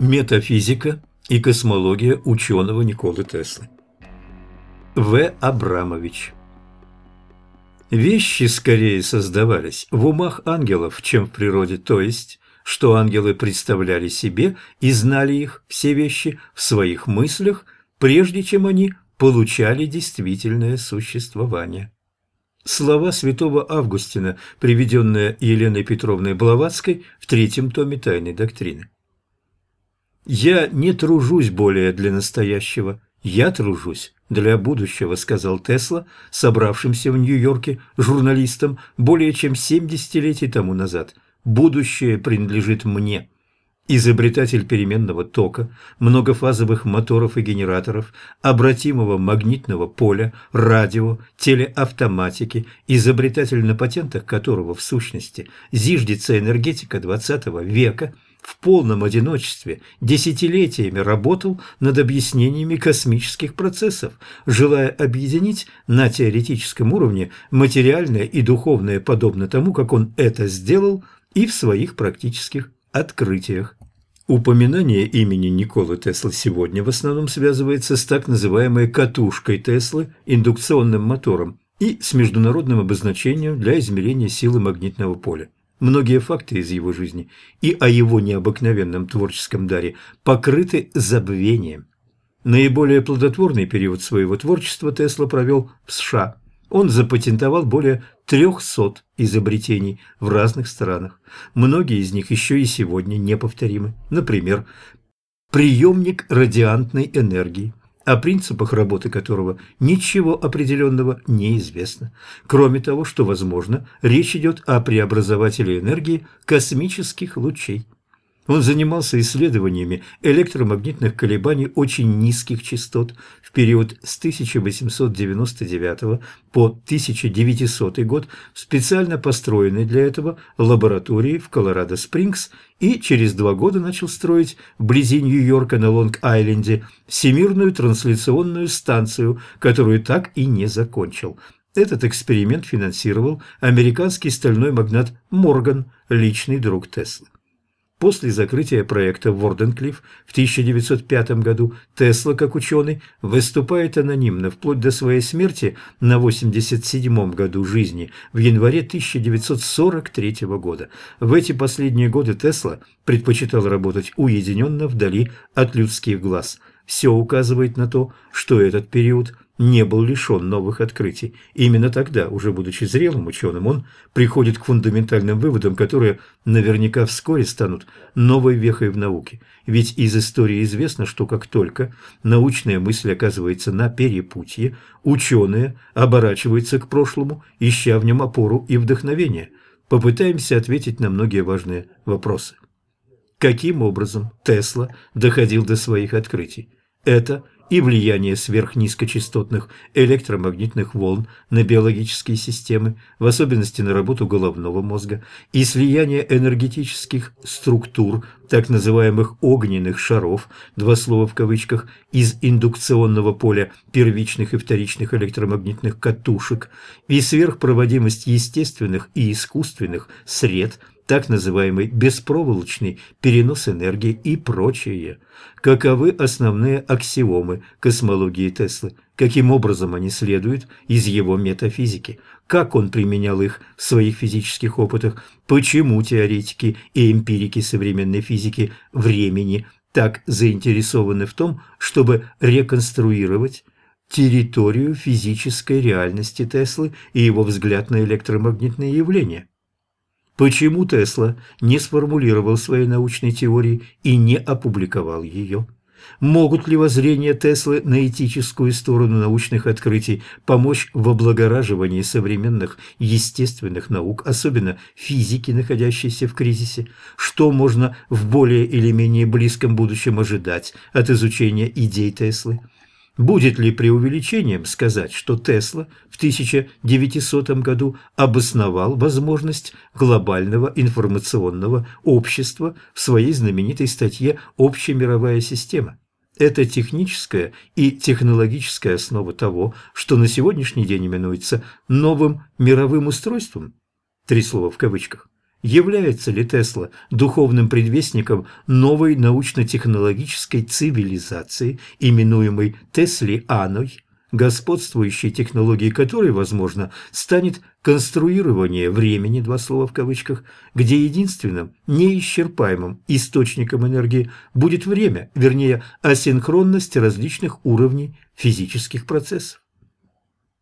Метафизика и космология ученого Николы Теслы. В. Абрамович. Вещи скорее создавались в умах ангелов, чем в природе, то есть, что ангелы представляли себе и знали их, все вещи, в своих мыслях, прежде чем они получали действительное существование. Слова святого Августина, приведенные Еленой Петровной Блаватской в третьем томе «Тайной доктрины». «Я не тружусь более для настоящего, я тружусь для будущего», сказал Тесла, собравшимся в Нью-Йорке журналистам более чем семь десятилетий тому назад. «Будущее принадлежит мне». Изобретатель переменного тока, многофазовых моторов и генераторов, обратимого магнитного поля, радио, телеавтоматики, изобретатель на патентах которого в сущности зиждется энергетика XX века – в полном одиночестве десятилетиями работал над объяснениями космических процессов, желая объединить на теоретическом уровне материальное и духовное подобно тому, как он это сделал и в своих практических открытиях. Упоминание имени Николы Тесла сегодня в основном связывается с так называемой «катушкой Теслы» индукционным мотором и с международным обозначением для измерения силы магнитного поля. Многие факты из его жизни и о его необыкновенном творческом даре покрыты забвением. Наиболее плодотворный период своего творчества Тесла провел в США. Он запатентовал более 300 изобретений в разных странах. Многие из них еще и сегодня неповторимы. Например, приемник радиантной энергии, о принципах работы которого ничего определенного не известно, кроме того, что, возможно, речь идет о преобразователе энергии космических лучей. Он занимался исследованиями электромагнитных колебаний очень низких частот в период с 1899 по 1900 год в специально построенной для этого лаборатории в Колорадо-Спрингс и через два года начал строить вблизи Нью-Йорка на Лонг-Айленде всемирную трансляционную станцию, которую так и не закончил. Этот эксперимент финансировал американский стальной магнат Морган, личный друг Теслы. После закрытия проекта Ворденклифф в 1905 году Тесла, как ученый, выступает анонимно вплоть до своей смерти на 87 году жизни в январе 1943 года. В эти последние годы Тесла предпочитал работать уединенно вдали от людских глаз. Все указывает на то, что этот период – не был лишен новых открытий. именно тогда, уже будучи зрелым ученым, он приходит к фундаментальным выводам, которые наверняка вскоре станут новой вехой в науке. Ведь из истории известно, что как только научная мысль оказывается на перепутье, ученые оборачиваются к прошлому, ища в нем опору и вдохновение. Попытаемся ответить на многие важные вопросы. Каким образом Тесла доходил до своих открытий? Это – и влияние сверхнизкочастотных электромагнитных волн на биологические системы, в особенности на работу головного мозга, и слияние энергетических структур, так называемых огненных шаров, два слова в кавычках, из индукционного поля первичных и вторичных электромагнитных катушек, и сверхпроводимость естественных и искусственных сред – так называемый беспроволочный перенос энергии и прочее. Каковы основные аксиомы космологии Теслы? Каким образом они следуют из его метафизики? Как он применял их в своих физических опытах? Почему теоретики и эмпирики современной физики времени так заинтересованы в том, чтобы реконструировать территорию физической реальности Теслы и его взгляд на электромагнитные явления? Почему Тесла не сформулировал своей научной теории и не опубликовал ее? Могут ли воззрения Теслы на этическую сторону научных открытий помочь в облагораживании современных естественных наук, особенно физики, находящейся в кризисе? Что можно в более или менее близком будущем ожидать от изучения идей Теслы? Будет ли преувеличением сказать, что Тесла в 1900 году обосновал возможность глобального информационного общества в своей знаменитой статье «Общемировая система»? Это техническая и технологическая основа того, что на сегодняшний день именуется новым мировым устройством. Три слова в кавычках. Является ли Тесла духовным предвестником новой научно-технологической цивилизации, именуемой Теслианой, господствующей технологией которой, возможно, станет конструирование времени, два слова в кавычках, где единственным неисчерпаемым источником энергии будет время, вернее, асинхронность различных уровней физических процессов.